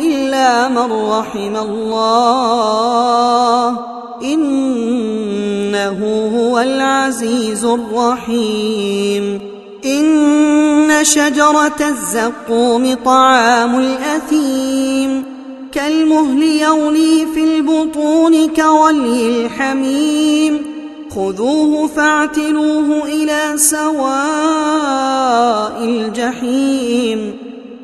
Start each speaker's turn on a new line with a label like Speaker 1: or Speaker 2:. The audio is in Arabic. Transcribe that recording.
Speaker 1: إلا من رحم الله. إنه هو العزيز الرحيم. إن شجرة الزقوم طعام الأثيم. كالمهل يولي في البطون كولي الحميم. خذوه فاعتلوه إلى سواء الجحيم.